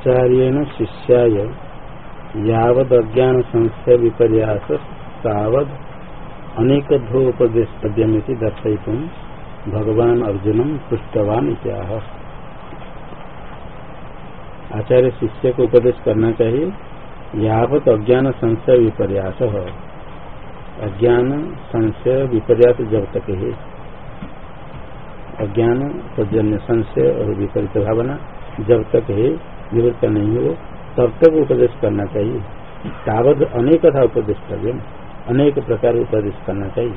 आचार्य शिष्याय, यावद संशय विपर्यास तावद अनेक उपदेश पद्यमिति भगवान अर्जुन पृष्ठवान आचार्य शिष्य को उपदेश करना चाहिए यावत अज्ञान संशय विपर्यास। अज्ञान संशय विपर्यास जब तक है। अज्ञान, सजन्य संशय और विपरीत भावना जब तक है निवृत्त नहीं हो तब तक उपदेश करना चाहिए। तावत अनेक था उपदेश कर अनेक प्रकार उपदेश करना चाहिए,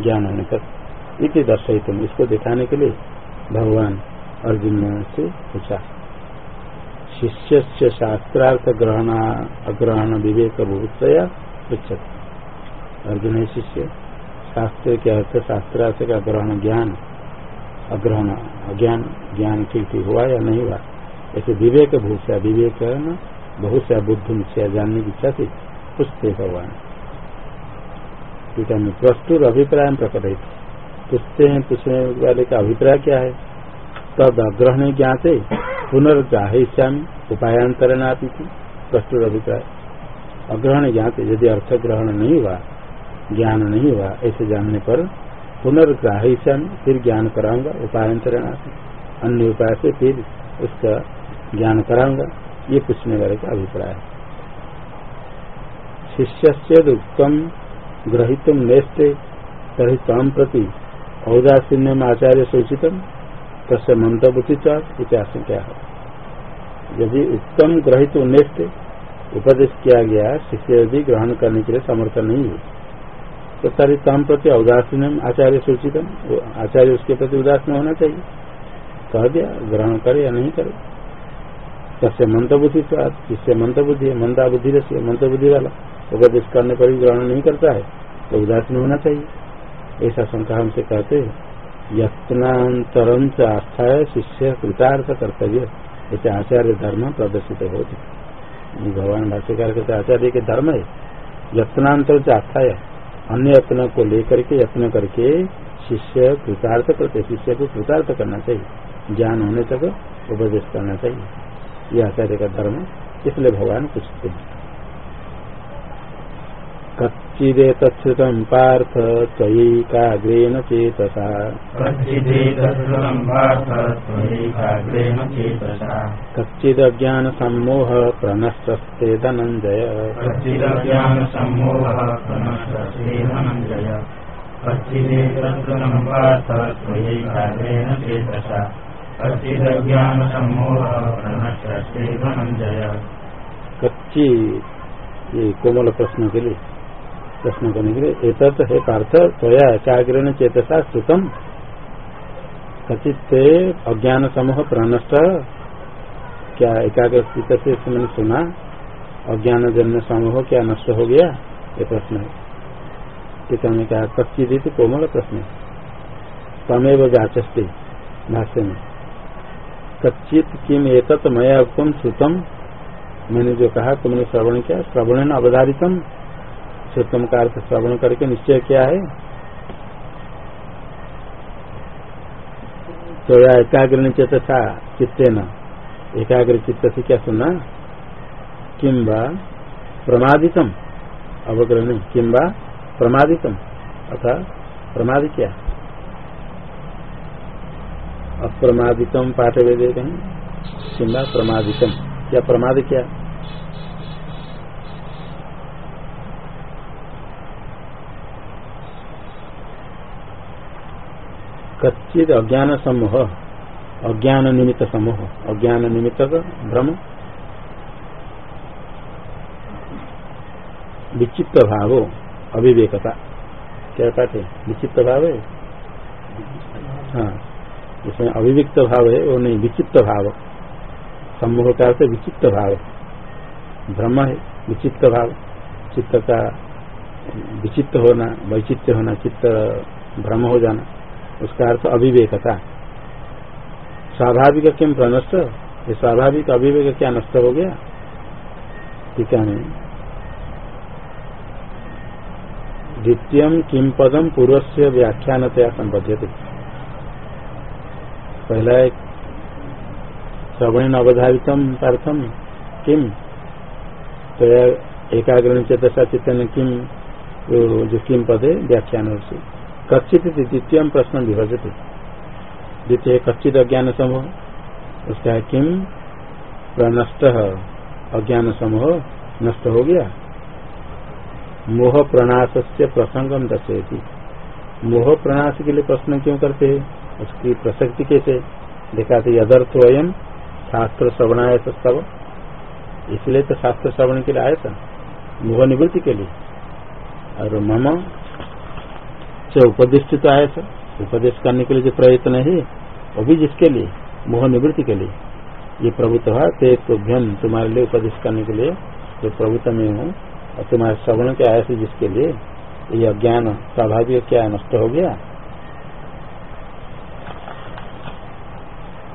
ज्ञान होने तक। इति दर्शित इसको दिखाने के लिए भगवान अर्जुन से पूछा। शिष्य से शास्त्रार्थ ग्रहण अग्रहण विवेक भूतया पृछत अर्जुन है शिष्य। शास्त्र के अर्थ शास्त्रार्थ का ग्रहण ज्ञान। अग्रहण अज्ञान ज्ञान ठीक ठीक हुआ या नहीं हुआ? ऐसे विवेक भूषा विवेक बहुत सा बुद्धि से जानने की इच्छा से पूछते भगवान। टीका में प्रस्तुर अभिप्राय प्रकट पूछते हैं पूछने वाले का अभिप्राय क्या है? तद अग्रहण ज्ञाते पुनर्ग्राह्यामी उपायांतरण आती थी प्रस्तुर अभिप्राय। अग्रहण ज्ञाते, यदि अर्थ ग्रहण नहीं हुआ, ज्ञान नहीं हुआ, ऐसे जानने पर पुनर्ग्राह्यामी फिर ज्ञान कराऊँगा उपायांतरण आती अन्य उपाय से फिर उसका ज्ञान कराऊँगा। ये पूछने वाले का अभिप्राय है। शिष्य से उत्तम ग्रहित नेस्ते तरी तम प्रति औदासीन्य आचार्य सूचित तस् मंत्रबुद्धि इतिहास क्या है। यदि उत्तम ग्रहित नेस्ट उपदेश किया गया, शिष्य यदि ग्रहण करने के लिए समर्थ नहीं है तो तरी तम प्रति औदासीन आचार्य सूचित आचार्य उसके प्रति उदासीन होना चाहिए। कह दिया, ग्रहण करे या नहीं करे। तस्य मंत्रबुद्धि जिससे मंत्रबुद्धि है मंदा बुद्धि रसी मंत्रबुद्धि वाला। उपदेश करने पर भी ग्रहण नहीं करता है तो उदासीन होना चाहिए। ऐसा शंका हमसे कहते हैं। यत्नांतरम च आस्था है शिष्य कृतार्थ कर्तव्य। ऐसे आचार्य धर्म प्रदर्शित होते भगवान भाष्यकार कहते आचार्य के धर्म है। यत्नांतर च आस्था है अन्य यत्न को लेकर के यत्न करके शिष्य कृतार्थ करते शिष्य को कृतार्थ करना चाहिए। ज्ञान होने तक उपदेश करना चाहिए। यह आचार्य का धर्म, इसलिए भगवान पूछते हैं कच्चिदेतच्छ्रुतम् पार्थ त्वयैकाग्रेण चेतसा। कच्चिदज्ञानसम्मोह प्रणष्टस्ते धनञ्जय। कच्चिदज्ञानसम्मोहः प्रणष्टस्ते धनञ्जय कच्चिदेतच्छ्रुतम् पार्थ त्वयैकाग्रेण चेतसा। कच्ची ये कोमल प्रश्न के लिए, प्रश्न करने के लिए एक है पार्थ, त्वया एकाग्र चेतसा श्रुतम कथित अज्ञान समूह प्रणष्ट क्या एकाग्र से मैंने सुना? अज्ञान जन्य समूह क्या नष्ट हो गया? ये प्रश्न है। टीका में कहा कच्ची दी कोमल प्रश्न तमेव जाचस्ते, भाष्य में। कच्चित किम एक मया उत्तम श्रुतम। मैंने जो कहा, तुमने श्रवण किया श्रवण अवधारितम। श्रुतम का अर्थ श्रवण करके निश्चय क्या है। तो या एकाग्र चित्त था चित्ते न एकाग्र चित्त से क्या सुना किम्बा प्रमादितम। अवग्रहण किम्बा प्रमादितम। अथा प्रमाद क्या। अप्रमादितम पाठ वेदे कहीं किम्बा प्रमादितम। क्या प्रमाद क्या? कच्चित अज्ञान समूह अज्ञान निमित्त समूह अज्ञान निमित्त भ्रम। विचित्र भाव। अविवेकता। क्या कहते हैं? विचित्र भाव है? हाँ। इसमें अभिव्यक्त भाव है वो नहीं, विचित्र भाव। समूह का अर्थ विचित्र भाव। भ्रम है, विचित्र भाव। चित्त का, विचित्र होना वैचित्र होना चित्त भ्रम हो जाना, उसका अर्थ अविवेकता। स्वाभाविक किम प्रनष्ट? ये स्वाभाविक अविवेक क्या नष्ट हो गया? टीका में द्वितीय किम पदम पूर्व से व्याख्यानतया संबद्ध पहला एक श्रवण अवधारितम अर्थम किम? तो एकाग्र चेतसा चित्तन किम जो किम पदे व्याख्यान से कच्चित द्वितीय प्रश्न विभजते। द्वितीय कच्चित अज्ञान समूह, उसका किम? प्रनष्ट, अज्ञान समूह, नष्ट हो गया। मोह प्रणाश से प्रसंगम दर्शेती मोह प्रणाश के लिए प्रश्न क्यों करते हैं? उसकी प्रसक्ति कैसे? दिखाते यदर्थ वयम, शास्त्र श्रवणाय सब इसलिए तो शास्त्र श्रवण के लिए आया था, मोह निवृत्ति के लिए। और मम से उपदिष्ट आया था, उपदेश करने के लिए जो प्रयत्न है, वो भी जिसके लिए? मोह निवृत्ति के लिए। ये प्रभुत्व है ते तुभ्यम, तुम्हारे लिए उपदेश करने के लिए जो प्रभुत्व में हूँ, और तुम्हारे श्रवण के आया जिसके लिए? ये अज्ञान स्वाभाविक क्या नष्ट हो गया।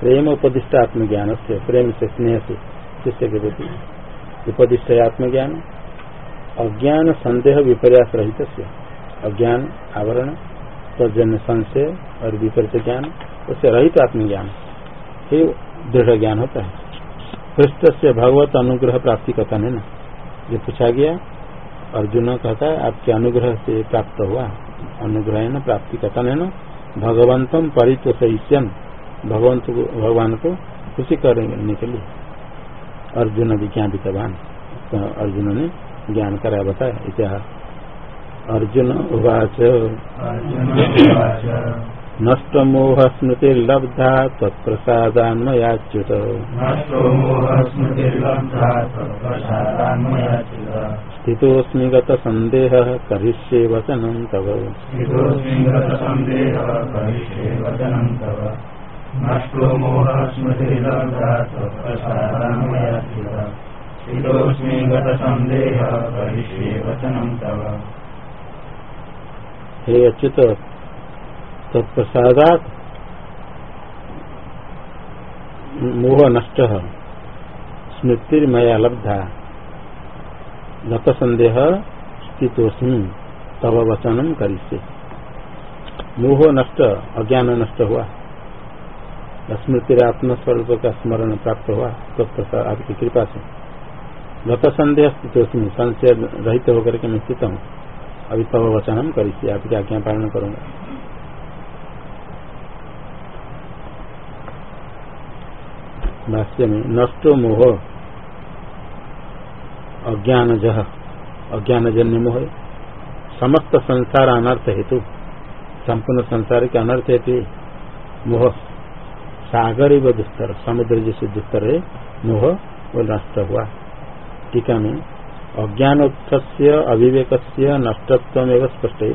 प्रेम उपदिष्ट आत्मज्ञान से प्रेम से स्नेह से शिष्य के प्रति उपदिष्ट आत्मज्ञान, अज्ञान संदेह विपर्यास रहित अज्ञान आवरण तजन्य संशय और विपरीत ज्ञान, उससे रहित आत्मज्ञान। ये दृढ़ ज्ञान होता है। पृष्ठ से भगवत अनुग्रह प्राप्ति कथन है ना? ये पूछा गया। अर्जुन कहता है, आपके अनुग्रह से प्राप्त हुआ। अनुग्रह न, प्राप्ति कथन है न? भगवंतम परितोषयन भगवंत को भगवान को खुशी करने के लिए। अर्जुन विज्ञापितवान तो अर्जुन ने ज्ञान कराया बताया इतिहास। अर्जुन उवाच। नष्ट मोह स्मृति लब्धा तत्प्रसादान्मयाच्युत स्थितोस्मी गत संदेह करिष्ये वचनं तव। नष्टो मोह तत्प्रसादान्मयाच्युत स्थितोस्मी करिष्ये वचनं तव। हे अच्युत, तत्प्रसादात मोह नष्ट स्मृतिर्मया लब्धा। गत स्थितोस्मी तव वचनम करिष्य। मोह नष्ट अज्ञान नष्ट हुआ। स्मृति आत्मस्वरूप का स्मरण प्राप्त हुआ तत्प्रसाद आपकी कृपा से। गत संदेह स्थितोस्मी संशय रहित होकर के मैं स्थित हूँ। अभी तव वचनम करिष्य आपकी आज्ञा पालन करूँगा। भाष्य में, नष्टो मोह अज्ञान जह अज्ञान जन्य मोह। समस्त संसार अनर्थ हेतु, संपूर्ण संसार के अनर्थ हेतु मोह सागर व दुस्तर समुद्र जैसे दुस्तर है मोह वो नष्ट हुआ। टीका में अज्ञानोत्थ अविवेक नष्टत्व स्पष्ट है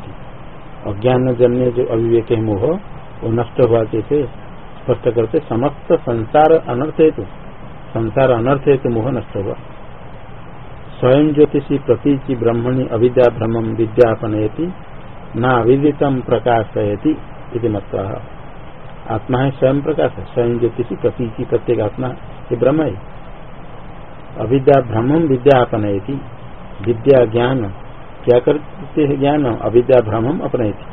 अज्ञान जन्य जो अविवेक है मोह, वो नष्ट हुआ जैसे स्पष्ट करते, समस्त संसार अनर्थ हेतु संसार अनर्थ हेतु मोह नष्ट हुआ। स्वयं ज्योतिषी प्रतीचि ब्रह्मणि अविद्या भ्रम विद्यापनयति, न अविदितम प्रकाशयति मत्वा। आत्मा है स्वयं प्रकाश है। स्वयं ज्योति ज्योतिषी प्रतीचि प्रत्येक आत्मा ये ब्रह्म है। अविद्या भ्रमम विद्यापनयति विद्या ज्ञान, क्या करते है ज्ञान? अविद्या भ्रमम अपनयति।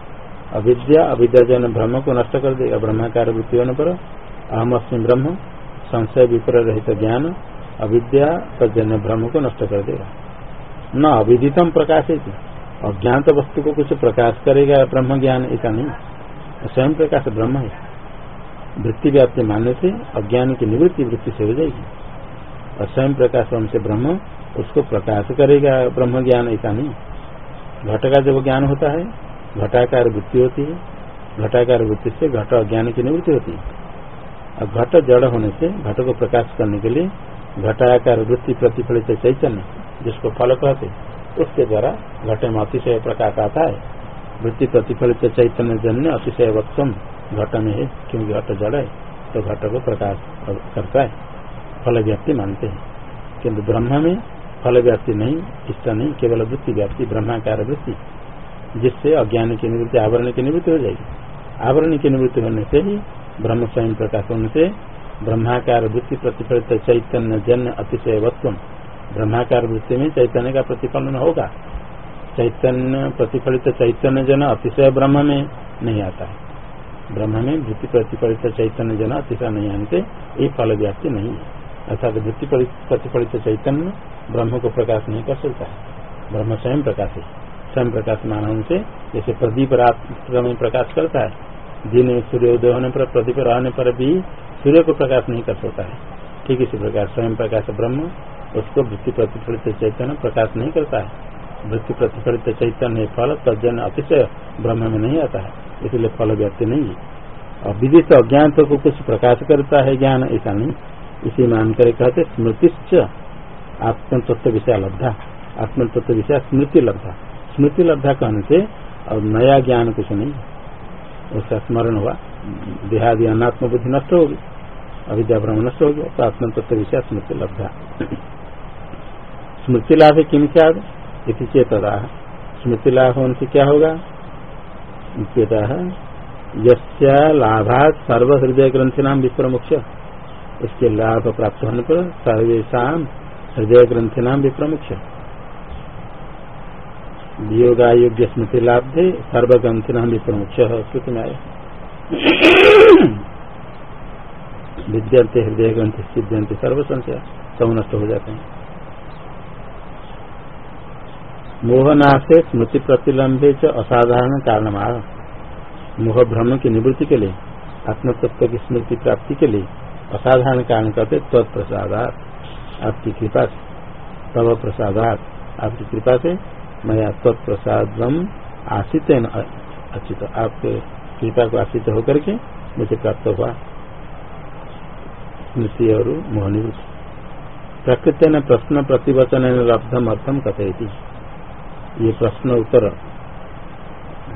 अविद्या अविद्याजन ब्रह्म को नष्ट कर देगा। ब्रह्माकार वृत्ति होने पर अहम अस्म ब्रह्म, संशय विपर रहित ज्ञान, अविद्या तजन्य ब्रह्म को नष्ट कर देगा। न अविदितम प्रकाश है अज्ञात वस्तु को कुछ प्रकाश करेगा ब्रह्म ज्ञान, ऐसा नहीं। स्वयं प्रकाश ब्रह्म है। वृत्ति व्याप्ति मानने से अज्ञान की निवृत्ति वृत्ति से हो जाएगी। और स्वयं प्रकाश से ब्रह्म, उसको प्रकाश करेगा ब्रह्म ज्ञान ऐसा नहीं। घट का जब ज्ञान होता है, घटाकार वृत्ति होती है, घटाकार वृत्ति से घट अज्ञान की निवृत्ति होती है। और घट जड़ होने से, घट को प्रकाश करने के लिए घटाकार वृत्ति प्रतिफलित चैतन्य, जिसको फल कहते उसके द्वारा घट में अतिशय प्रकाश आता है। वृत्ति प्रतिफलित चैतन्य जन्य अतिशय वत्सम घट में है। क्योंकि घट जड़ है? तो घट को प्रकाश करता है। फल व्याप्ति मानते हैं। किन्तु ब्रह्म में फल व्याप्ति नहीं, इष्ट नहीं, केवल वृत्ति व्याप्ति, ब्रह्माकार वृत्ति, जिससे अज्ञान की निवृत्ति, आवरण की निवृत्ति हो जाएगी। आवरण की निवृत्ति होने से ही ब्रह्म स्वयं प्रकाश होने से ब्रह्माकार वृत्ति प्रतिफलित चैतन्य जन्य अतिशय वत्व ब्रह्माकार वृत्ति में चैतन्य का प्रतिफलन होगा। चैतन्य, प्रतिफलित चैतन्य जन अतिशय ब्रह्म में नहीं आता है। ब्रह्म में वृत्ति प्रतिफलित चैतन्य जन अतिशय नहीं से ये फल व्याप्ति नहीं है। अर्थात वृत्ति प्रतिफलित चैतन्य ब्रह्म को प्रकाश नहीं कर सकता है। ब्रह्म स्वयं प्रकाश है। स्वयं प्रकाश मानव से जैसे प्रदीप रात्र में प्रकाश करता है, दिन सूर्योदय होने पर, प्रदीप रहने पर भी सूर्य को प्रकाश नहीं कर सकता है। ठीक इसी प्रकार स्वयं प्रकाश ब्रह्म, उसको वृत्ति प्रतिफलित चैतन्य प्रकाश नहीं करता है। वृत्ति प्रतिफलित चैतन्य फल तजन अतिशय ब्रह्म में नहीं आता है, इसलिए फल व्यक्ति नहीं है। विदित अज्ञान को कुछ प्रकाश करता है ज्ञान, ऐसा नहीं। इसी मान कर कहते स्मृतिश्च आत्म तत्व विषय लब्धा। आत्म तत्व विषय स्मृति लब्धा। स्मृति लब्धा कहने से और नया ज्ञान कुछ नहीं उसका स्मरण हुआ। देहादि अनात्म बुद्धि नष्ट होगी, अविद्या ब्रह्म नष्ट हो गया तो आत्म तत्व विषय स्मृति लब्धा। स्मृति लाभ किम क्या इति चेतदा स्मृति लाभ होने से क्या होगा? चेता यस्या लाभात सर्व हृदय ग्रंथि नाम विप्र मुख्य इसके लाभ प्राप्त होने पर सर्वेशा हृदय ग्रंथि नाम विप्रमुख वियोगायोग्य स्मृति लाभ दे सर्वग्रंथि नाम विप्रमुख श्रुति में आए विद्यंते हृदय ग्रंथि सिद्ध्यंते सर्व संशय सब नष्ट हो जाते हैं। मोहनाशे स्मृति प्रतिलंबे च असाधारण कारण मोह भ्रम की निवृत्ति के लिए, आत्मतत्व की स्मृति प्राप्ति के लिए असाधारण कारण करते तत्प्रसादात। आपकी कृपा से, तव प्रसादात। आपकी कृपा से मैं तत्प्रसाद आशित अच्छी आपके कृपा को आश्रित होकर के मुझे प्राप्त हुआ। स्मृति और मोहनिवृत्ति। प्रकृति ने प्रश्न प्रतिवचन लब्धम अर्थम कथयती। ये प्रश्न उत्तर।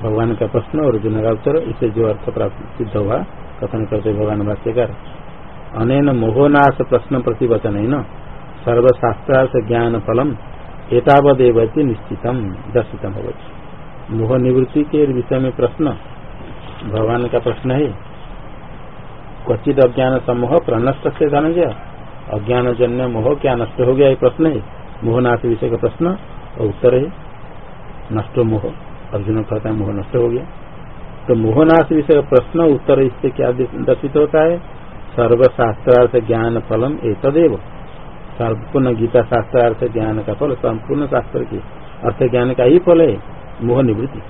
भगवान का प्रश्न और अर्जुन का उत्तर, इसे जो अर्थ प्राप्त सिद्ध हुआ, कथन करते भगवान भाष्यकार। अनेन मोहनाश प्रश्न प्रतिवचन न। सर्वशास्त्रार्थ ज्ञान फलम एतावदेव निश्चित दर्शित होती मोह निवृत्ति के विषय में प्रश्न। भगवान का प्रश्न है क्वचित अज्ञान समूह प्रनष्ट से धनजय अज्ञान जन्य मोह क्या नष्ट हो गया, ये प्रश्न है। मोहनाथ विषय का प्रश्न, और उत्तर है नष्ट मोह। अर्जुन कहता है, मोह नष्ट हो गया। तो मोहनाश विषय प्रश्न उत्तर इससे क्या दर्शित होता है? सर्वशास्त्रार्थ ज्ञान फलम तदेव संपूर्ण गीता शास्त्रार्थ ज्ञान का फल संपूर्ण शास्त्र के अर्थ ज्ञान का ही फल है, मोह निवृत्ति।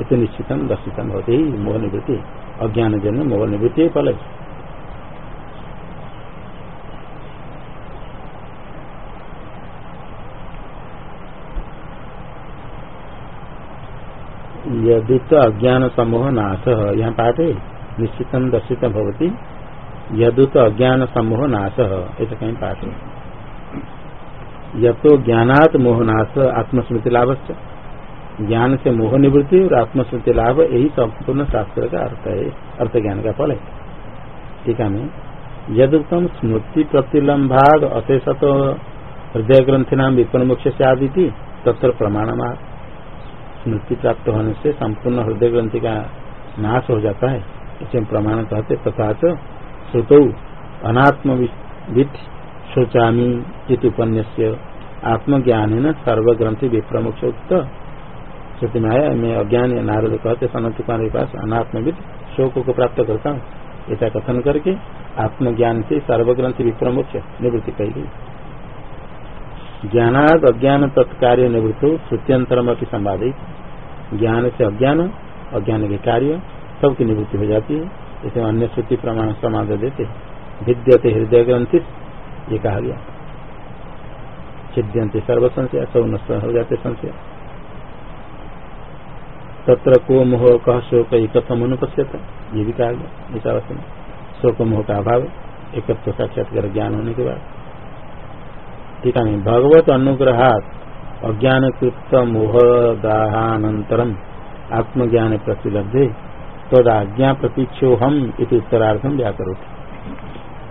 इतने निश्चितम दर्शितम होते ही मोह निवृत्ति। अज्ञान जन मोह निवृत्ति फल है। यदि तो अज्ञान समूह नाश यहाँ पाठ है निश्चितम दर्शित भवती। यदुत अज्ञान समूह नाश ऐसा कहीं पाठ है। यतो ज्ञानात मोहनाश आत्मस्मृति लाभ ज्ञान से मोह निवृत्ति और आत्मस्मृति लाभ, यही संपूर्ण शास्त्र का अर्थ है अर्थ ज्ञान का फल है। ठीक है यदुक्तम स्मृति प्रतिलंभाग अशेषत हृदय ग्रंथि नाम मुख्य से आदि थी तत्र प्रमाण स्मृति प्राप्त होने से संपूर्ण हृदय ग्रंथि का नाश हो जाता है। इसे प्रमाण कहते तथा श्रुतौ अनात्मविद शोचामी इति उपन्यास्य आत्मज्ञान सर्वग्रंथि विप्रमुख उक्त श्रुति में आया मैं अज्ञान नारद कहते सनत कुमार के पास अनात्मविद शोक को प्राप्त करता हूँ। ऐसा कथन करके आत्मज्ञान से सर्वग्रंथि विप्रमुख निवृत्ति कही गई। ज्ञानाद अज्ञान तत्कार्य निवृत्त श्रुत्यंतरम की संवादित ज्ञान से अज्ञान अज्ञान के कार्य, सबकी निवृत्ति हो जाती है। इसे अन्य श्रुति प्रमाण समाध देते विद्यते हृदय ग्रंथि ये कहा गया। छिद्यंते सर्व संशय सब नष्ट हो जाते संशय। तत्र को मोह कह शोक एकत्व अनुपस्थित ये भी कहा गया। इस अवस्था में शोक मोह का अभाव एकत्व साक्षात्कार ज्ञान होने के बाद। ठीक है भगवत अनुग्रहात अज्ञान कृत मोह आत्मज्ञान प्रतिलब्धे तदाज्ञा प्रतीक्षो हम इति उत्तरार्थम व्याकरोति।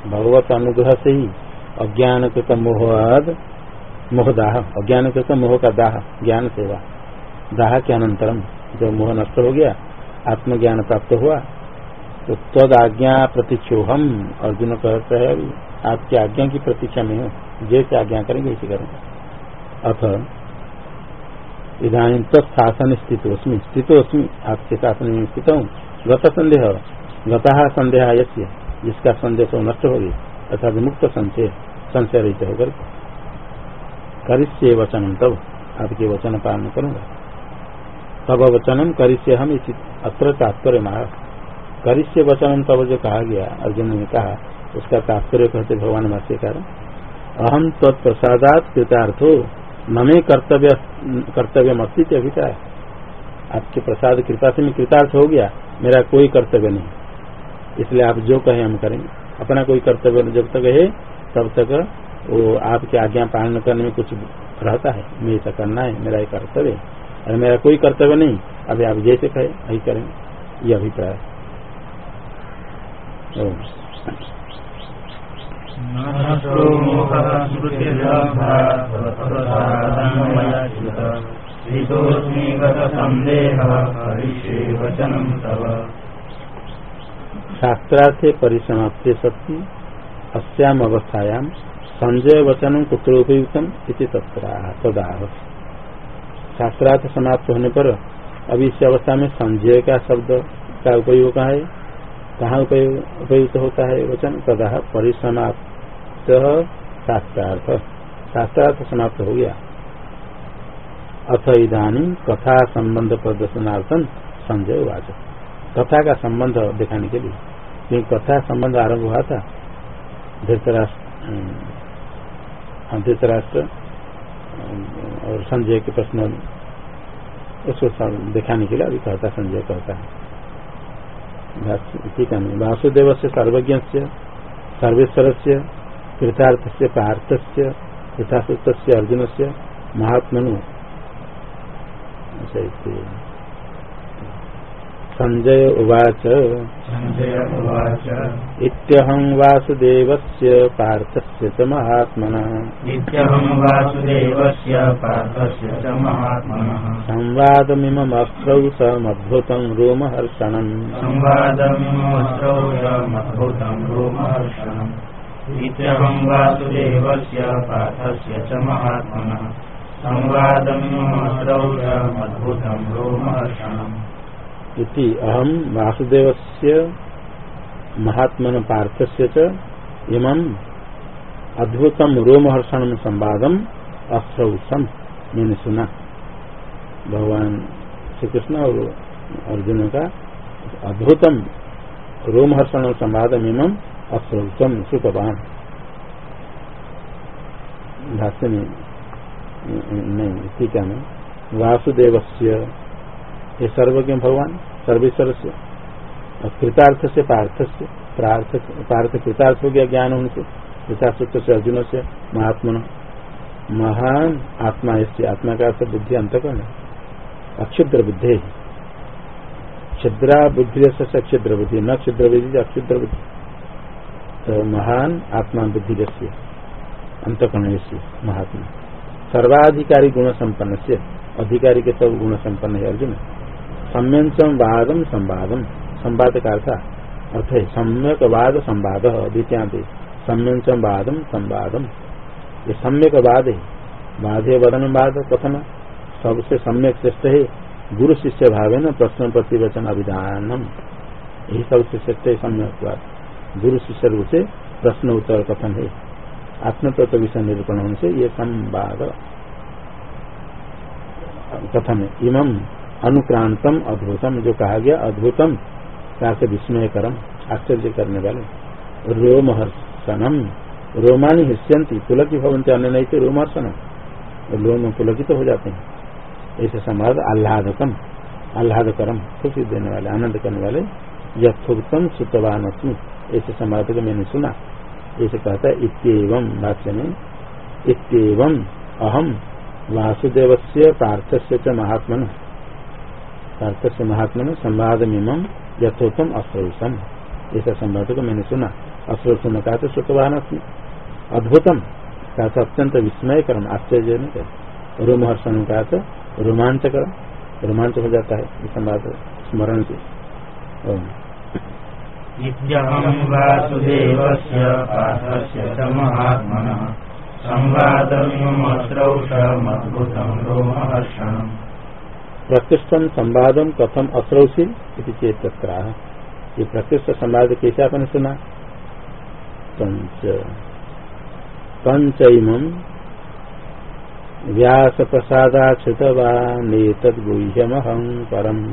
भगवत अनुग्रह से ही अज्ञान कृत मोहद मोह दाह अज्ञान के तो मोह का दाह ज्ञान सेवा दाह के अनंतरम जो मोह नष्ट हो गया, आत्मज्ञान प्राप्त हुआ तो तद आज्ञा प्रतीक्षोहम अर्जुन कहते है आपकी आज्ञा की प्रतीक्षा में हूँ। जैसे आज्ञा करेंगे इसी करेंगे। अथ इधानी तत्शासन स्थित स्थितोस्मी आपके शासन में स्थित हूँ। गत संदेह, गता संदेह यश्य जिसका संदेह तो नष्ट हो गई अर्थात मुक्त संशय संशय रहित होकर करिष्य वचन तब आपके वचन पालन करूँगा। तब वचनम करिष्य हम इसी अत्र तात्पर्य मार करिष्य वचनम तब जो कहा गया, अर्जुन ने कहा, उसका तात्पर्य कहते भगवान भाष्यकार अहम तत्प्रसादात कृतार्थो नमे कर्तव्य कर्तव्य थे अभिप्राय। आपके प्रसाद कृपा से मैं कृतार्थ हो गया, मेरा कोई कर्तव्य नहीं। इसलिए आप जो कहे हम करेंगे। अपना कोई कर्तव्य जब तक है, तब तक वो आपकी आज्ञा पालन करने में कुछ रहता है। मैं ऐसा करना है, मेरा एक कर्तव्य और मेरा कोई कर्तव्य नहीं, अभी आप जैसे कहे, वही करेंगे। ये अभिप्राय शास्त्रार्थे परिसमाप्ते सत्य अस्याम अवस्थायाम संजय वचन कुत्र उपयुक्तम इति तदाह शास्त्रार्थ समाप्त होने पर अभी इस अवस्था में संजय का शब्द का उपयोग है? कहाँ उपयुक्त होता है वचन? तदा परिसमाप्त शास्त्रार्थ शास्त्रार्थ समाप्त हो गया। अथ इधानी कथा संबंध प्रदर्शनार्थन संजय वाच कथा का संबंध दिखाने के लिए। क्योंकि कथा संबंध आरंभ हुआ था? धृतराष्ट्र धृतराष्ट्र और संजय के प्रश्न उसको दिखाने के लिए अभी कहता संजय कहता है। ठीक है वासुदेव से सर्वज्ञ सर्वेश्वर से कृतार्थ से पार्थ से यथाशुत अर्जुन से महात्मनु संजय उवाच। संजय उवाच। इत्यहं वासुदेवस्य पार्थस्य च महात्मनः। इत्यहं वासुदेवस्य पार्थस्य च महात्मनः। संवादमिममस्त्रौ समद्भुतं रोमहर्षणम्। इत्यहं वासुदेवस्य पार्थस्य च महात्मनः। संवादमिमस्त्रौयमद्भुतं रोमहर्षणम्। इति अहम वासुदेव से महात्मन पार्थस्य च इमं अद्भुतम रोमहर्षण संवादम अश्रौसम मैंने सुना भगवान श्री कृष्ण और अर्जुन का अद्भुतम रोमहर्षण संवाद इमं अश्रौसम सुखवान। भाष्य में, नहीं ठीक है वासुदेव से ये सर्वज्ञ भगवान? सर्वेश्वर से कृतार्थ से पार्थ से पार्थ कृतार्थ हो गया ज्ञान उनसे कृतार्थ से अर्जुन से महात्मा महान आत्मा इससे आत्मा का अर्थ बुद्धि अंत करना अक्षुद्र बुद्धि क्षुद्रा बुद्धि से क्षुद्र बुद्धि, न क्षुद्र बुद्धि अक्षुद्र बुद्धि। तो महान आत्मा बुद्धि जैसे अंतकरण महात्मा। सर्वाधिकारी गुण संपन्न से अधिकारी के सब गुण संपन्न है अर्जुन। सम्यंचम वादम संवादम संवाद का अर्थ अर्थ है सम्यक वाद संवाद द्वितीयांत सम्यंचम वादम संवादम ये सम्यक वाद है वाद है वदन वाद कथन। सबसे सम्यक श्रेष्ठ है, गुरु शिष्य भाव न प्रश्न प्रतिवचन अभिधानम। यही सबसे श्रेष्ठ है सम्यक वाद। गुरु शिष्य रूप से प्रश्न उत्तर कथन है। आत्मतत्व विषय निरूपण से ये संवाद कथन है। इमम अनुक्रांतम अद्भुतम, जो कहा गया अद्भुतम से विस्मय करम, आश्चर्य करने वाले। रोमहर्षणम, रोमानी हिस्यंती पुलकी भवंती अन्य नहीं थे रोमहर्षणम रोम पुलकित तो हो जाते हैं। ऐसे संवाद आह्लादकम आह्लाद करम खुशी देने वाले, आनंद करने वाले, यथोक्तम सुतवान ऐसे संवाद को मैंने सुना। ऐसे कहता है इतम भाष्य में इतम अहम वासुदेव से पार्थ से महात्मन। पार्थ से महात्मा ने संवाद मिमम यथोत्तम अश्रोषम ऐसा संवाद को मैंने सुना। अश्रोषम कहा तो श्रुतवान अद्भुतम। का अत्यंत विस्मय कर्म आश्चर्य नहीं रोमहर्षण का तो रोमांच रोमांच हो जाता है इस संवाद स्मरण से। संवादमिममस्रौषमद्भुतं रोमहर्षणम्। प्रकृष्टम संवादम कथम अश्रौशील चेत ये प्रकृष्ट संवाद कैसे आपने सुना पंच पंचम व्यास प्रसादाच्युतवानेतद्गुह्यमहं परम्।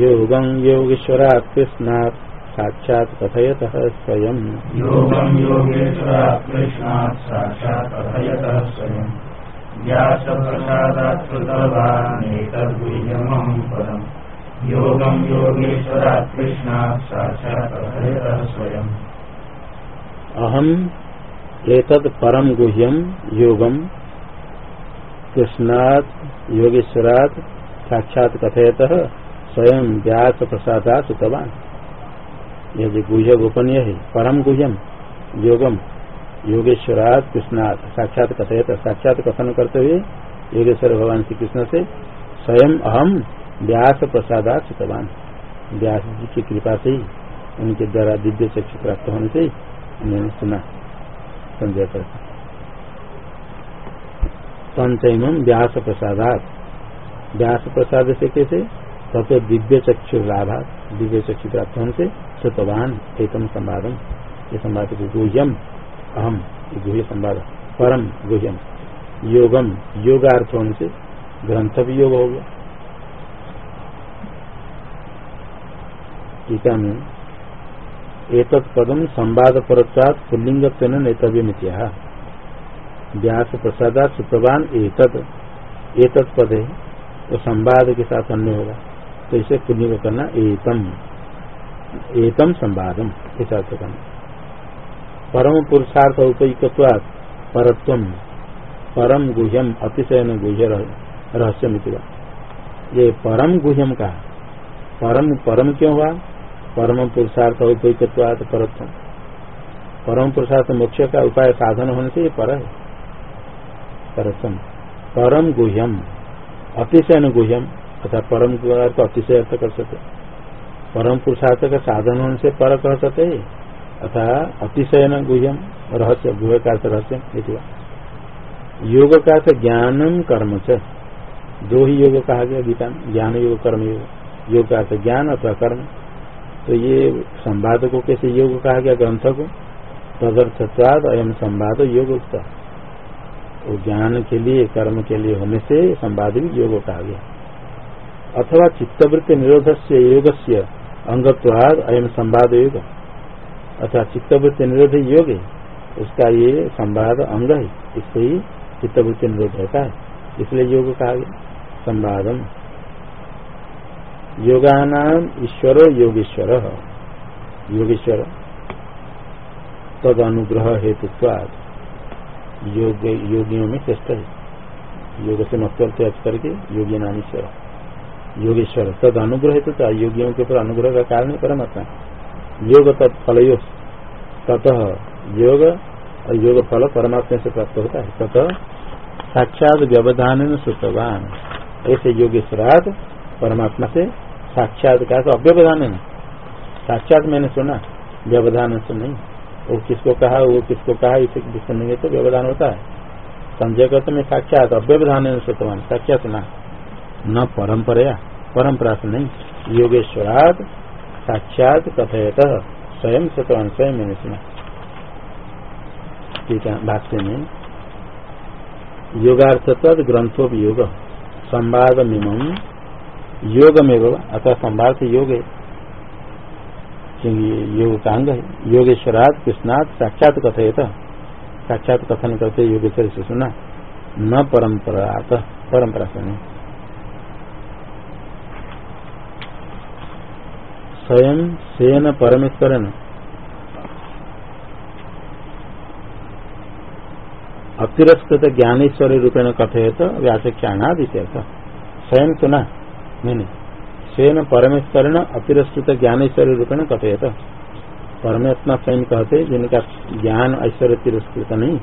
योगं योगेश्वरात् कृष्णात्। साक्षात् कथयतः स्वयम् योगं योगेश्वरात् कृष्णात् साक्षात् कथयतः स्वयम् व्यासप्रसादात् कृतवानेतद्गुह्यमहं परम् योगं योगेश्वरात् कृष्णात् साक्षात् कथयतः स्वयम् अहम एतद परम गुह्यम योगम। कृष्णात् योगेश्वरात साक्षात कथयत स्वयं व्यास प्रसादा सुतवान यह गुह्य गोपनीय है, परम गुह्यम योगम, योगेश्वरात कृष्णात, साक्षात कथयत, साक्षात कथन करते हुए योगेश्वर भगवान श्री कृष्ण से स्वयं अहम व्यास प्रसादा सुतवान। व्यास जी की कृपा से ही उनके द्वारा दिव्य चक्षु प्राप्त होने से मैंने सुना। संजय कर पंचम व्यास प्रसादात व्यास प्रसाद से कैसे? तत्व दिव्य चक्षु लाभा दिव्य चक्षु प्राप्त होने से श्रुतवान एकम संवादम। ये संवाद को गुह्यम, अहम गुह्य संवाद, परम गुह्यम। योगम, योगार्थ होने से ग्रंथ भी योग हो गया। टीका में एक पदम संवाद परत्वात पुल्लिंग नेतव्य मित्या व्यास प्रसादा सुप्रवान एतद एतत् पद है वो संवाद के साथ अन्य होगा। तो इसे पुल्लिंग करना एतम। एतम संवादम करना परम पुरुषार्थ उपयुक्तवाद परत्व परम गुह्यम अतिशयन गुह्य रहस्य मित्र ये परम गुह्यम का, परम परम क्यों हुआ? परम पुरुषार्थ उपयुक्तवाद परत्व परम पुरुषार्थ मोक्ष का उपाय साधन होने से ये पर है। परसम परम गुह्यम अतिशय गुह्यम, अर्थात परम अर्थ अतिशय अर्थ कर सकते परम पुरुषार्थ का साधन होने से पर कह सकते अथा अतिशय न गुह्यम रहस्य गुह का रहस्य योग का ज्ञानम कर्म च। दो ही योग कहा गया गीता ज्ञान योग, कर्म योग। योग का ज्ञान अथवा कर्म। तो ये संवाद को कैसे योग कहा गया ग्रंथ को तदर्थत्वाद अयम संवाद योग वो ज्ञान के लिए, कर्म के लिए होने से संवाद भी योग कहा गया। अथवा चित्तवृत्ति निरोध से योग से अंगत्वाद अयम संवाद योग अथवा चित्तवृत्ति निरोध योग है उसका ये संवाद अंग है। इससे ही चित्तवृत्ति निरोध होता है। इसलिए योग कहा गया, संवादम। योगानाम ईश्वर योगेश्वर। योगेश्वर तद अनुग्रह हेतुत्वाद। योग योगियों में श्रेष्ठ है। योग से मतलब करके योगी नाम ईश्वर। योगेश्वर, तद अनुग्रह हेतु योगियों के ऊपर अनुग्रह का कारण परमात्मा योग तत्फल ततः योग और योग फल परमात्मा से प्राप्त होता है। ततः साक्षात व्यवधान श्रुतवान ऐसे योगेश्वरात परमात्मा से साक्षात का तो अव्यवधान है साक्षात मैंने सुना, व्यवधान से नहीं। वो किसको कहा, वो किसको कहा, इसे सुनेंगे तो व्यवधान होता है। संजय कहते मैं साक्षात अव्यवधान सुतवान साक्षात ना न परंपरा परंपरा से नहीं। योगेश्वरात साक्षात कथयत, स्वयं सतवान, स्वयं मैंने सुना ठीक है भाष्य में। योगार्थत्व ग्रंथोपयोग संवाद मिमम योग में अतः संभार योग। है योग का अंग है योगेश्वरात, कृष्णात साक्षात कथयत। साक्षात कथन करते योगेश्वर से सुना न परंपरा परंपरा से नहीं। स्वयं सेन परमेश्वर अतिरस्कृत ज्ञानेश्वरी रूपेण कथयत व्याख्यानादि स्वयं सुना नहीं नहीं स्वयं परमेश्वरण अतिरस्तुत ज्ञानेश्वर रूपेण कथयत। परमात्मा स्वयं कहते, जिनका ज्ञान ऐश्वर्य तिरस्कृत नहीं,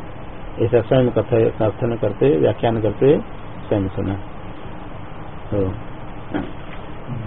ऐसा स्वयं कथन करते, व्याख्यान करते, स्वयं सुना।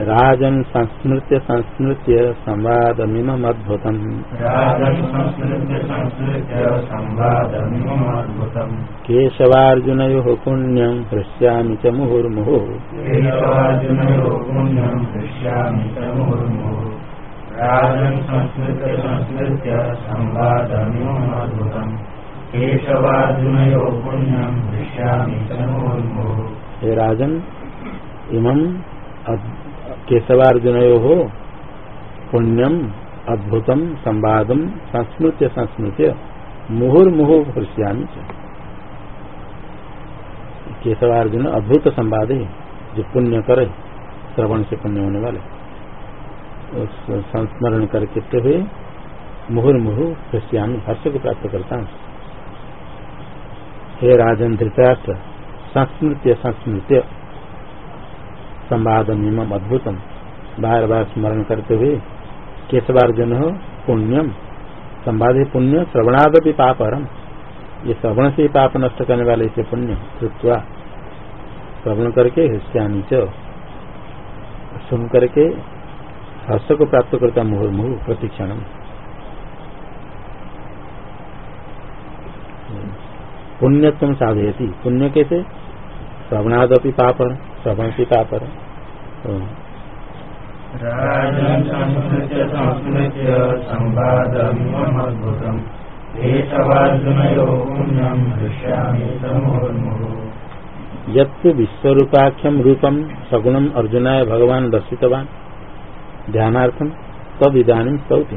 राजन संस्मृत्य संस्मृत्य संवाद मिम अद्भुतम केशवार्जुन पुण्यम हृष्यामी च मुहुर्मुहु। राजन संस्मृत्य संस्मृत्य संवादमिमद्भुतम् केशवार्जुनयो हे राजन इमं केशवार्जुनयो हो पुण्यम, अद्भुतम, संवादम, संस्मृत्य संस्मृत्य, मुहुर्मुहु हृष्यामी केशवार्जुन अद्भुत संवाद है जो पुण्य करे, श्रवण से पुण्य होने वाले। संस्मरण करते हुए मुहुर्मुहु हृष्यामी हर्ष को प्राप्त करता हूँ। हे राजन धृतराष्ट्र, संस्मृत्य संस्मृत्य संवादम अद्भुतम। बार बार स्मरण करते हुए, केशवार्जुन पुण्यम। संवाद पुण्य श्रवणाद भी पापरम ये श्रवण से पाप नष्ट करने वाले इसे पुण्य श्रुत्वा श्रवण करके च। सुन करके हर्ष को प्राप्त करता मुहुर्मुहु प्रतिक्षण पुण्य तुम साधयती। पुण्य कैसे? श्रवणादपि पाप श्रवण से पाप यत् विश्वरूपाख्यम रूपम सगुणम अर्जुनाय भगवान दर्शितवान। ध्यानार्थम तब इधानी सौते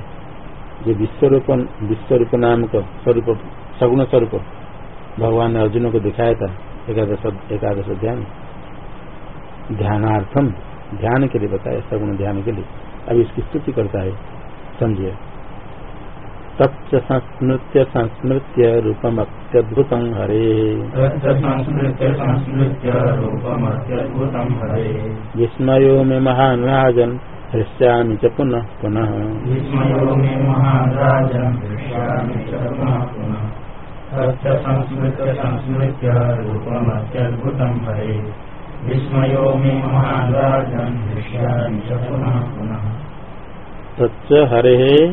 जो विश्वरूप विश्वरूप नाम का स्वरूप सगुण स्वरूप भगवान ने अर्जुन को दिखाया था एकादश एकादश ध्यान। ध्यानार्थम ध्यान के लिए बताया सगुण ध्यान के लिए। अब इसकी स्तुति करता है समझिए। तच्च संस्मृत्य संस्मृत्य रूपम अत्यद्भुत हरे। विस्मयो में महान राजन हृष्यामि च पुनः पुनः। संस्मृत्य संस्मृत्य रूपम रूपमत्यद्भुतं हरे। विस्मयो तच्च हरे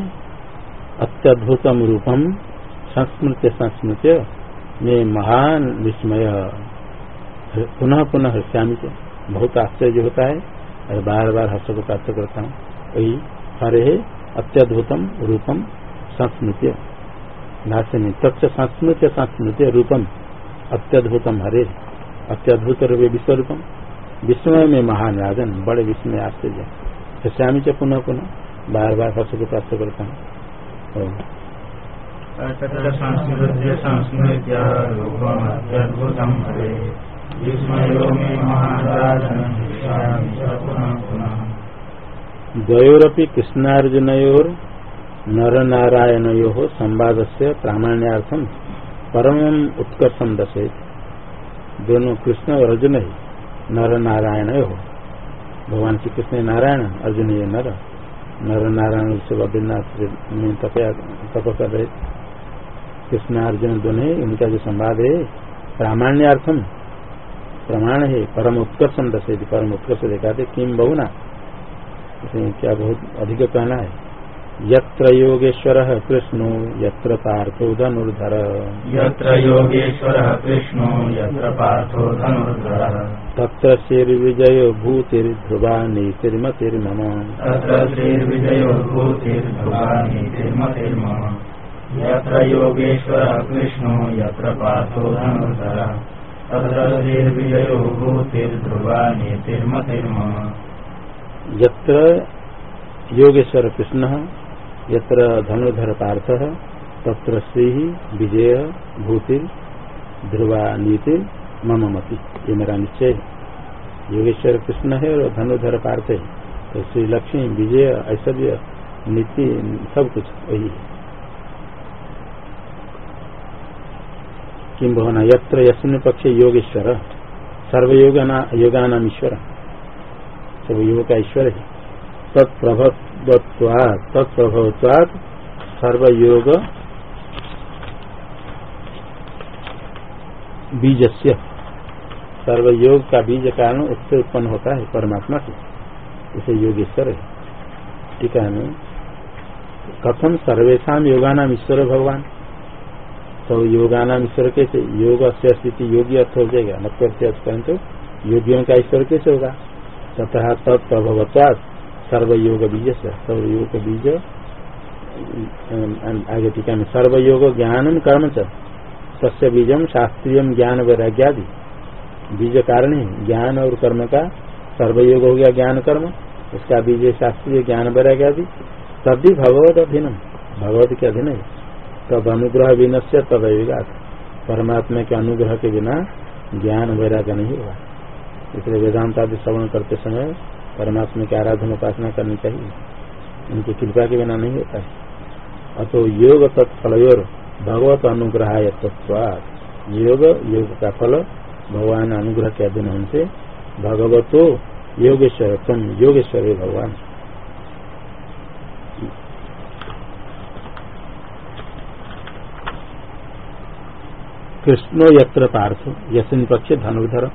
अत्यद्भुतम रूपम संस्मृत्य संस्मृत्य में महान विस्मय। पुनः पुनः हृष्यामी बहुत आश्चर्य होता है। और बार बार हर्ष को प्राप्त करता हूँ। वही हरे अत्यद्भुतम रूपम संस्मृत्य। भाष्य में तत्व संस्मृत्य संस्मृत्य रूपम अत्यद्भुतम हरे। अत्यद्भुत रूप विश्व रूपम विस्मय में महान राजन बड़े विस्मय आश्चर्य। श्यामी च पुनः पुनः बार बार हर्ष को प्राप्त करता हूँ। द्वयोरपि कृष्णार्जुनयोर नर नारायणयो संवाद से प्रामाण्यार्थम परम उत्कर्षम दशे दोनों कृष्ण और अर्जुन ही नर नारायण हो। भगवान श्री कृष्ण नारायण, अर्जुन ये नर। नर नारायण से बद्रीनाथ तप कर रहे। कृष्ण, अर्जुन दोनों उनका जो संवाद है, प्रामाण्यार्थम। प्रमाण है, परम उत्कर्षण दशे परम उत्कर्ष दिखाते किम बहुना? क्या बहुत अधिक कहना है। यत्र योगेश्वर कृष्णो यत्र पार्थो धनुर्धर। यत्र योगेश्वर कृष्णो यत्र पार्थो धनुर्धर। तत्र श्रीर्विजय भूतिर्ध्रुवा नीतिर्मतिर्मम तत्र श्रीर्विजयो भूतिर्ध्रुवा नीतिर्मतिर्मम यत्र योगेश्वर कृष्णो यत्र पार्थो धनुर्धर। यत्र योगेश्वर कृष्ण यत्र धनुर्धर पार्थ तत्र श्री विजय भूति ध्रुवा नीति मम मति। ये मेरा निश्चय है। योगेश्वर कृष्ण है और धनुधर पार्थ है। तो श्री लक्ष्मी, विजय, ऐश्वर्य नीति सब कुछ वही है। किम भवना? यत्र यस्मिन पक्षे योगेश्वर। सर्वयोगान ईश्वर सब योग का ईश्वर है। तत्प्रभत्वात् तत्प्रभवत्वात् सर्वयोग बीज से सर्वयोग का बीज कारण उससे उत्पन्न होता है, परमात्मा से। इसे योगेश्वर है। ठीक है कथम सर्वेशा योगानाम ईश्वर भगवान। तो योगानाम ईश्वर कैसे? योग से स्थिति योगी अर्थ हो जाएगा। मतलब तो योगियों का ईश्वर कैसे होगा? तथा तत्प्रभवत्वात् सर्वयोग बीज से सर्वयोग बीज आगे टीका में सर्वयोग ज्ञान कर्म च। तस्य बीजम शास्त्रीय ज्ञान वैराग्यादि बीज कारण है ज्ञान और कर्म का, सर्वयोग हो गया ज्ञान कर्म। उसका बीज शास्त्रीय ज्ञान वैराग्यादि तभी भगवत अधीनम भगवत के अधीन है। तब अनुग्रह से तदयुगा परमात्मा के अनुग्रह के बिना ज्ञान वैराग्य नहीं होगा। इसलिए वेदांत आदि श्रवण करते समय परमात्मा की आराधना उपासना करनी चाहिए। उनकी कृपा के बिना नहीं होता है। अतो योग तत्फलोर भगवत अनुग्रह योग योग का फल भगवान अनुग्रह के अधीन हमसे भगवतो योगेश्वर, तुम योगेश्वर भगवान। कृष्णो यत्र पार्थ यशन पक्ष धनुधर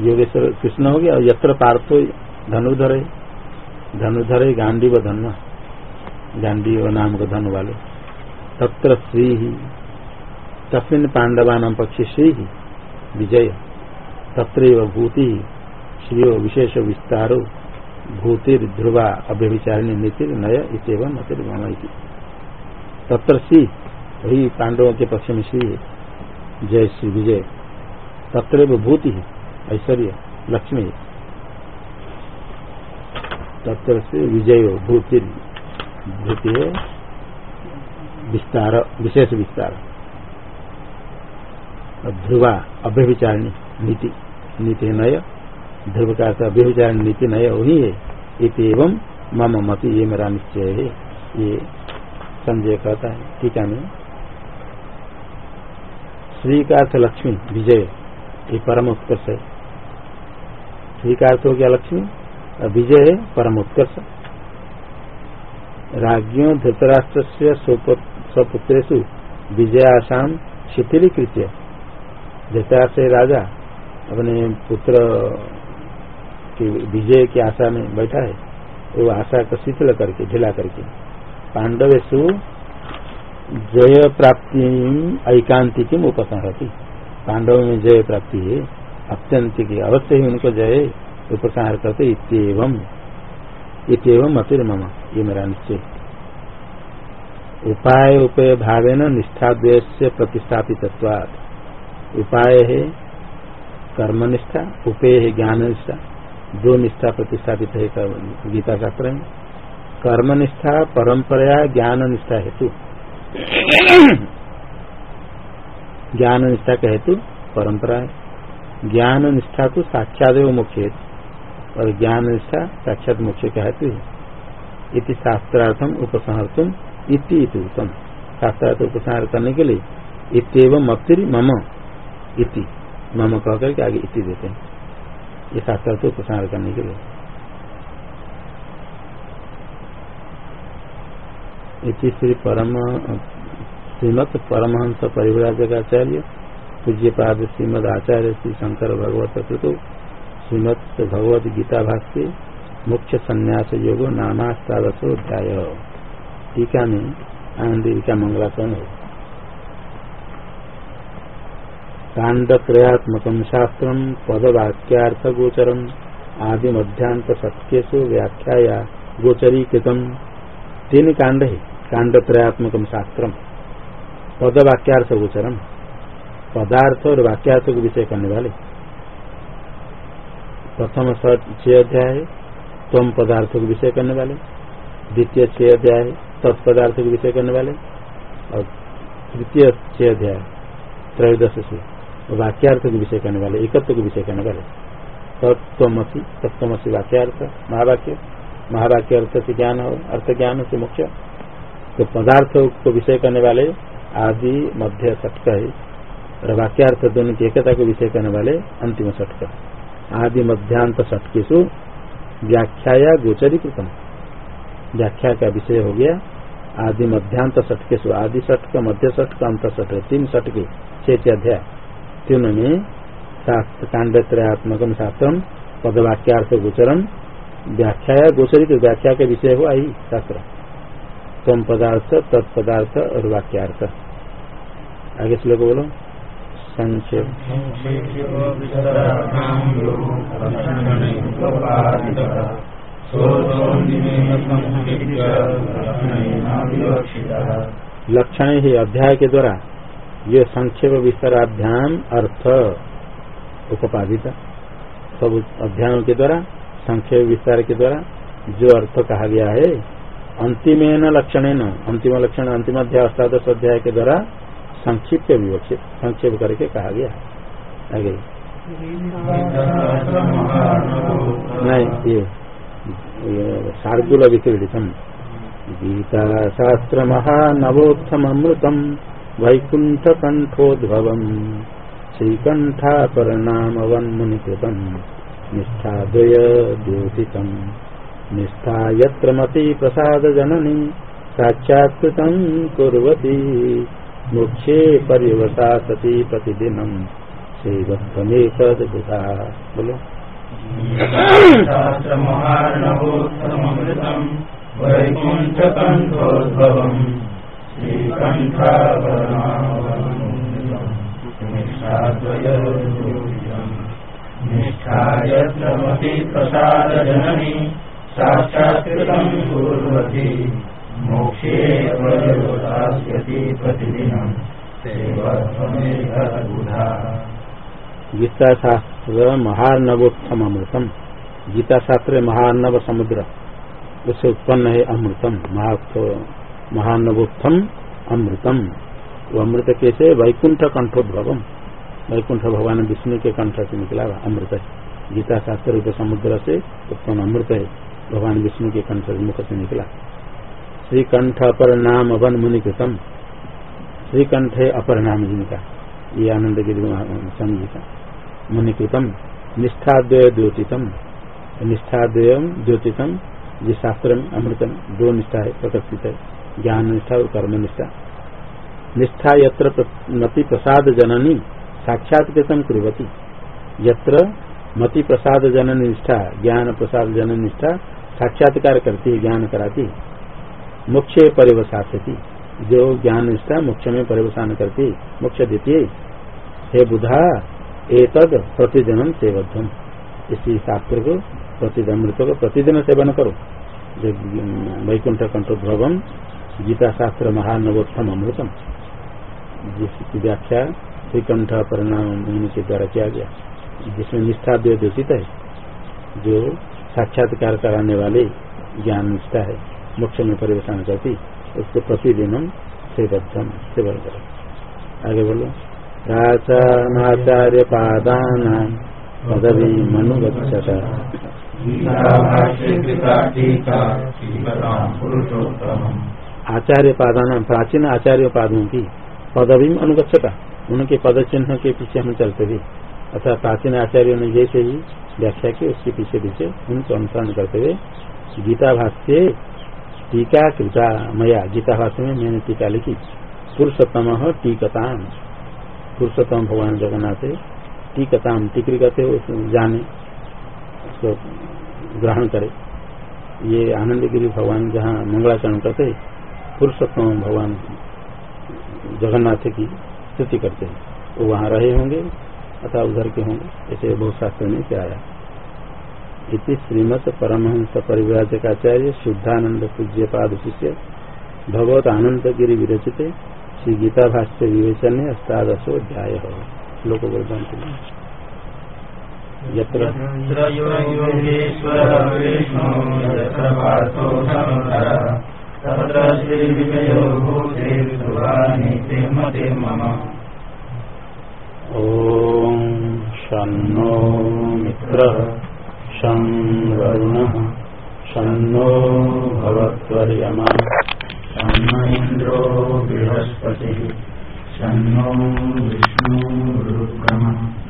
योगेश्वर कृष्ण हो गया, और यत्र पार्थो धनुधर। है धनुधर है गांधी व धनु गांधी व नाम का धनु वाले। तत्र श्री। ही तस्मिन पांडवान पक्षी श्री ही विजय। तत्र भूति। श्री विशेष विस्तारो। भूतिर ध्रुवा अव्यभिचारिणी नीति नय इतम अतिर्गम तत्र श्री। वही पांडवों के पक्ष में श्री जय श्री विजय। तत्र भूति। है ऐश्वर्य, लक्ष्मी तत्व से विजय भूति भूति है विस्तार, विशेष विस्तार। ध्रुवा अभ्यभिचारिणी नीति नीति नय। ध्रुव का अभ्यभिचारिणी नीति नय, वही है। एवं मम मति, ये मेरा निश्चय है। ये संजय कहता है, ठीक है श्री का लक्ष्मी, विजय, ये परम उत्कर्ष है। श्री का अर्थ हो गया लक्ष्मी? विजय है, परम उत्कर्ष। राज्यों धृतराष्ट्र से स्वपुत्रेशु विजयाशाम शिथिलीकृत्य। धृतराष्ट्र राजा अपने पुत्र की विजय की आशा में बैठा है। वो आशा को शिथिल करके, ढिला करके। पांडवेशु जय प्राप्ति ऐकांतिकी उपसंहति पांडव में जय प्राप्ति है। अत्यंत की अवश्य ही उनको जय उपसंहार करते इतम इतम अतिर मम ये मेरा निश्चय। उपाय उपय भावे न निष्ठाद्वेश से प्रतिष्ठापित उपाय है कर्मनिष्ठा, उपेय है ज्ञान निष्ठा दो निष्ठा प्रतिष्ठापित है गीता शास्त्र में कर्मनिष्ठा परंपरा ज्ञान निष्ठा हेतु। ज्ञान निष्ठा का हेतु परंपरा है। ज्ञान निष्ठा तो साक्षात मुख्य और ज्ञान निष्ठा साक्षात मुख्य का हेतु है इति शास्त्रार्थम उपसंहर्तुम इति उत्तम। शास्त्रार्थ उपसंहार करने के लिए इतम अप्तिर मम इति। मम कह करके आगे इति देते हैं। ये शास्त्रार्थ उपसंहार करने के लिए। इति श्री परम, श्रीमद परमहंस परिवराजकाचार्य पूज्य पाद श्रीमद आचार्य श्री शंकर भगवत कृतो श्रीमद भगवद गीता भाष्य, मुख्य संन्यास योग नामाष्टादशोध्याय टीका में आनंद का मंगलाचरण है। कांडत्रयात्मक शास्त्र पदवाक्यार्थ गोचरम आदि मध्यांत सत्यसु व्याख्या गोचरीकृतम तीन कांड है कांडत्रयात्मक शास्त्र पदवाक्यार्थ गोचरम पदार्थ और वाक्यार्थ को विषय करने वाले। प्रथम छह अध्याय, तम पदार्थ को विषय करने वाले। द्वितीय छह अध्याय तत्पदार्थ को विषय करने वाले। और तृतीय छह अध्याय, त्रयोदश से वाक्यार्थ के विषय करने वाले, एकत्व के विषय करने वाले। तत्वमसी तत्वमसी वाक्यार्थ, महावाक्य। महावाक्य अर्थ से ज्ञान और अर्थ ज्ञान से मुख्य तो पदार्थ को विषय करने वाले आदि मध्य षटक है। और वाक्यार्थ दोनों की एकता को विषय करने वाले अंतिम षटक आदि मध्यांत षटकेशु व्याख्या गोचरीकृतम। व्याख्या का विषय हो गया आदि मध्यांत षटकेशु आदि षटक, मध्य षटक, अंत षटक, तीन षटके चेत अध्याय। तीन में शास्त्र कांड शास्त्र पदवाक्यार्थ गोचरम व्याख्या गोचरित व्याख्या के विषय हुआ ही शास्त्र। तम पदार्थ, तत्पदार्थ और वाक्यार्थ। आगे श्लोक बोलो। लक्षण ही अध्याय के द्वारा ये संक्षेप विस्तराभ्याम अर्थ उपपादित सब अध्यायों के द्वारा, संक्षेप विस्तार के द्वारा जो अर्थ कहा गया है अंतिम लक्षण अंतिम लक्षण, अंतिम अध्याय, अष्टादश अध्याय के द्वारा संक्षिप्त विवक्षित संक्षेप करके कहा गया आगे नहीं ये शार्दुल विक्रीडितम गीता शास्त्र महानवोत्थम अमृतम वैकुंठ कंठोद्भव श्रीकंठा परनाम वन मुनिकृतम निष्ठाद्वय द्योतितम निष्ठा यत्र मति प्रसाद जननी साक्षात्कृतं कुर्वती। मोक्षे पर्यवसा सती प्रतिदिनम सेवत्वमेतद्बुधा बोलो। निष्ठायत्रमपि प्रसादजननी साक्षात्कृतं कुर्वति प्रतिदिनं गीता शास्त्र महानवोत्तम अमृतम गीता शास्त्र महानव समुद्र उससे उत्पन्न है अमृतम। महानवोत्तम अमृतम। वो अमृत कैसे? वैकुंठ कंठोद्भवम वैकुंठ भगवान विष्णु के कंठ से निकला अमृत है। गीता शास्त्र रूप समुद्र से उत्पन्न अमृत है। भगवान विष्णु के कंठ से मुख से निकला। श्रीकंठ अपर नाम वन मुनिकृतम श्रीकंठ है अपर नाम जिनका। ये आनंद गिरी स्वामी का मुनिकृतम निष्ठाद्वय द्योतितम। निष्ठाद्वय द्योतितम जिस शास्त्र में अमृतम, दो निष्ठा है, प्रकर्षित है। ज्ञान निष्ठा और कर्म निष्ठा। निष्ठा यत्र नति प्रसाद जननी साक्षात्कृतम कुरती यत्र मति प्रसाद जनन निष्ठा, ज्ञान प्रसाद जनन निष्ठा, साक्षात्कार करती है ज्ञान कराती। मुख्य परिवसाती जो ज्ञान निष्ठा मुख्य में परिवसान करती मुख्य देती हे। बुधा, एतद प्रतिदिन सेवध्वम। इसी शास्त्र को प्रतिदिन, अमृत को प्रतिदिन सेवन करो। जो वैकुंठ कंठोद्भवम गीता शास्त्र महानवोत्तम अमृतम। जिसकी व्याख्या श्रीकंठ परिणाम के द्वारा किया गया, जिसमें निष्ठा दूषित है। जो साक्षात्कार कराने वाले ज्ञान निष्ठा है। मोक्ष में परिवर्तन करती उसको प्रतिदिन सेवध्वम सेवन करो आगे बोलो। प्राचार्य पादान, पदवी मनुगछत आचार्य पादान, प्राचीन आचार्य पादों की पदवी अनुगछता उनके पद चिन्ह के पीछे हम चलते थे। अर्थात प्राचीन आचार्यों ने जैसे ही व्याख्या की, उसके पीछे पीछे उनको अनुसरण करते हुए गीता भाष्य टीका कृता मया गीता भाष्य में मैंने टीका लिखी। पुरुषोत्तम टीकताम। पुरुषोत्तम भगवान जगन्नाथ, टीकताम टिकरी कहते जाने, उसको ग्रहण करे। ये आनंद गिरी भगवान जहाँ मंगलाचरण करते, पुरुषोत्तम भगवान जगन्नाथ की स्तुति करते। हैं वो वहाँ रहे होंगे अथवा उधर के होंगे, ऐसे बहुत शास्त्र में क्या आया। इति श्रीमद परमहंस परिव्राजकाचार्य शुद्धानंद पूज्य पाद शिष्य भगवत आनंद गिरी विरचित श्री गीता भाष्य विवेचन अष्टादशो अध्याय हो श्लोक वर्धन यत्र शन्नो मित्रः। शं वरुणः शन्नो भवत्वर्यमा। शन्न इन्द्रो बृहस्पतिः। शन्नो विष्णुरुक्रमः